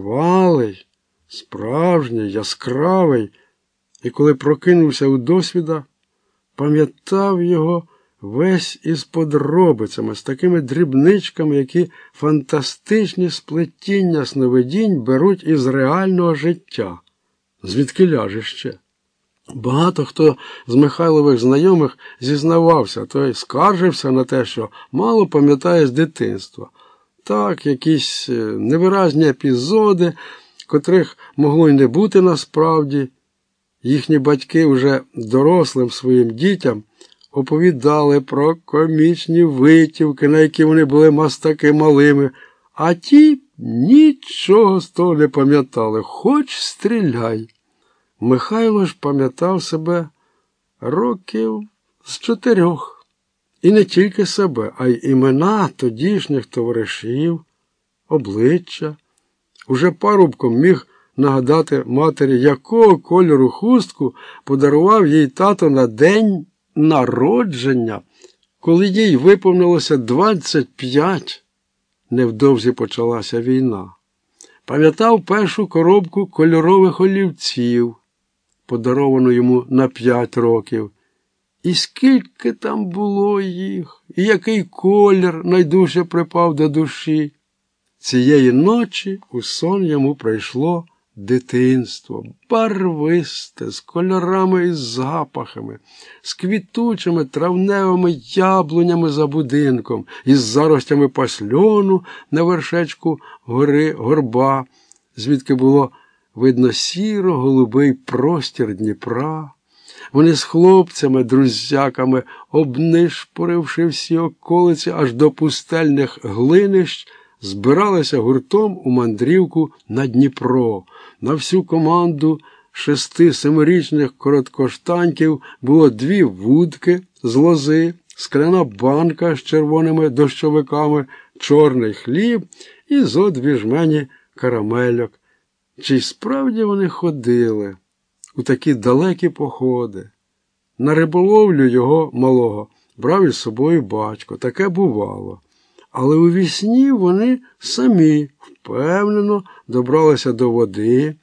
тривалий, справжній, яскравий, і коли прокинувся у досвіда, пам'ятав його весь із подробицями, з такими дрібничками, які фантастичні сплетіння сновидінь беруть із реального життя. Звідки ляже ще? Багато хто з Михайлових знайомих зізнавався, той скаржився на те, що мало пам'ятає з дитинства. Так, якісь е, невиразні епізоди, котрих могло й не бути насправді. Їхні батьки вже дорослим своїм дітям оповідали про комічні витівки, на які вони були мастаки малими, а ті нічого з того не пам'ятали, хоч стріляй. Михайло ж пам'ятав себе років з чотирьох. І не тільки себе, а й імена тодішніх товаришів, обличчя. Уже парубком міг нагадати матері, якого кольору хустку подарував їй тато на день народження, коли їй виповнилося 25. Невдовзі почалася війна. Пам'ятав першу коробку кольорових олівців, подаровану йому на п'ять років. І скільки там було їх, і який колір найдужче припав до душі. Цієї ночі у сон йому прийшло дитинство, барвисте, з кольорами і запахами, з квітучими травневими яблунями за будинком, із заростями пасльону на вершечку гори горба, звідки було видно сіро голубий простір Дніпра. Вони з хлопцями, друзяками, обнишпоривши всі околиці аж до пустельних глинищ, збиралися гуртом у мандрівку на Дніпро. На всю команду шести семирічних короткоштаньків було дві вудки з лози, скляна банка з червоними дощовиками, чорний хліб і зо дві жмені карамельок. Чи справді вони ходили у такі далекі походи? На риболовлю його малого брав із собою батько, таке бувало. Але у вісні вони самі впевнено добралися до води,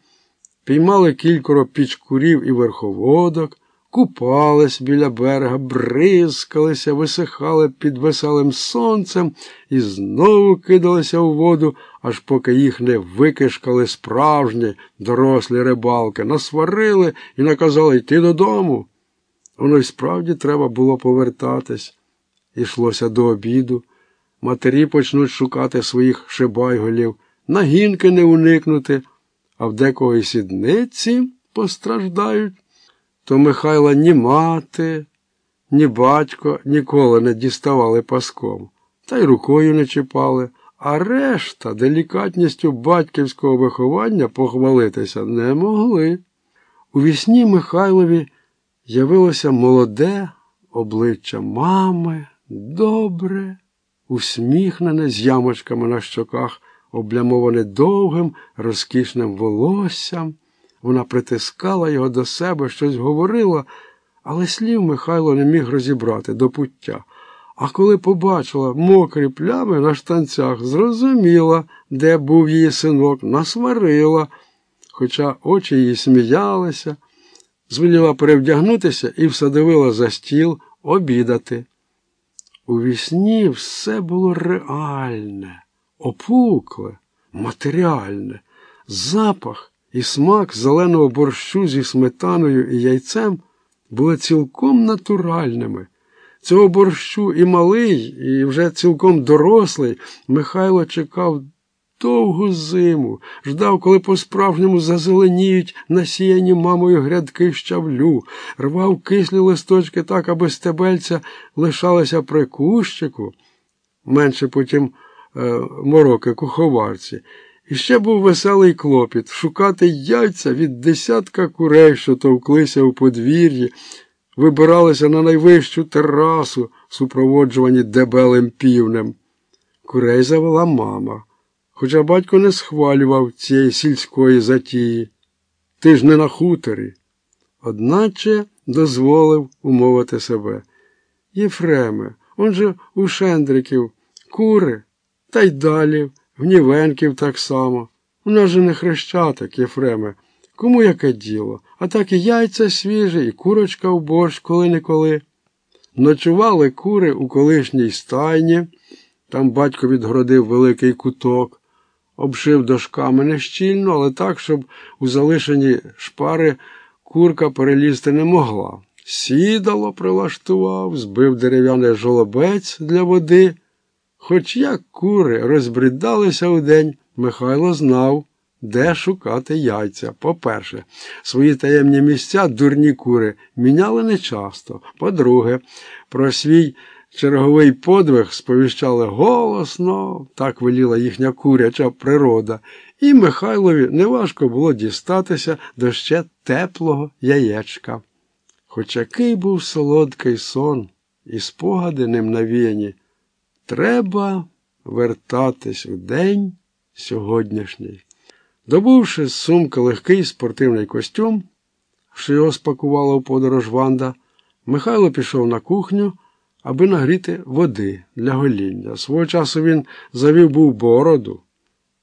піймали кількоро пічкурів і верховодок, купались біля берега, бризкалися, висихали під веселим сонцем і знову кидалися у воду, аж поки їх не викишкали справжні дорослі рибалки, насварили і наказали йти додому. Воно й справді треба було повертатись. Ішлося до обіду. Матері почнуть шукати своїх шибайголів, нагінки не уникнути, а в декого і сідниці постраждають. То Михайла ні мати, ні батько ніколи не діставали паском, та й рукою не чіпали, а решта делікатністю батьківського виховання похвалитися не могли. У вісні Михайлові явилося молоде обличчя мами, добре усміхнене з ямочками на щоках, облямоване довгим, розкішним волоссям. Вона притискала його до себе, щось говорила, але слів Михайло не міг розібрати до пуття. А коли побачила мокрі плями на штанцях, зрозуміла, де був її синок, насварила, хоча очі її сміялися, звеліла перевдягнутися і всадовила за стіл обідати. У вісні все було реальне, опукле, матеріальне, запах і смак зеленого борщу зі сметаною і яйцем були цілком натуральними. Цього борщу і малий, і вже цілком дорослий Михайло чекав довгу зиму, ждав, коли по-справжньому зазеленіють насіяні мамою грядки щавлю, рвав кислі листочки так, аби стебельця лишалися при кущику, менше потім е, мороки куховарці. І ще був веселий клопіт шукати яйця від десятка курей, що товклися у подвір'ї, вибиралися на найвищу терасу, супроводжувані дебелим півнем. Курей завела мама хоча батько не схвалював цієї сільської затії. Ти ж не на хуторі. Одначе дозволив умовити себе. Єфреме, он же у Шендриків, кури, та й далі, в Нівенків так само. У нас же не хрещатик, Єфреме. Кому яке діло? А так і яйця свіжі, і курочка в борщ коли-неколи. Ночували кури у колишній стайні, там батько відгородив великий куток, обшив дошками нещільно, але так, щоб у залишені шпари курка перелізти не могла. Сідало прилаштував, збив дерев'яний жолобець для води. Хоч як кури розбридалися удень, Михайло знав, де шукати яйця. По-перше, свої таємні місця дурні кури міняли нечасто. По-друге, про свій черговий подвиг сповіщали голосно, так веліла їхня куряча природа, і Михайлові неважко було дістатися до ще теплого яєчка. Хоч який був солодкий сон, і спогади ним навіяні, треба вертатись у день сьогоднішній. Добувши з сумки легкий спортивний костюм, що його спакувала у подорож Ванда, Михайло пішов на кухню, аби нагріти води для гоління. Свого часу він завів був бороду,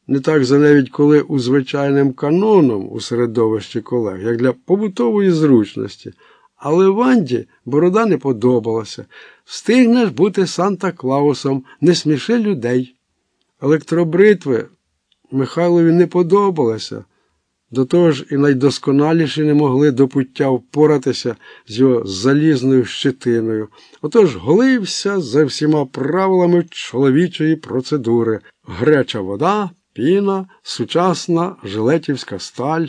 не так заневідь, коли у звичайним каноном у середовищі колег, як для побутової зручності. Але Ванді борода не подобалася. Встигнеш бути Санта Клаусом, не сміши людей. Електробритви Михайлові не подобалося. До того ж і найдосконаліші не могли до пуття впоратися з його залізною щитиною. Отож голився за всіма правилами чоловічої процедури: греча вода, піна, сучасна жилетівська сталь.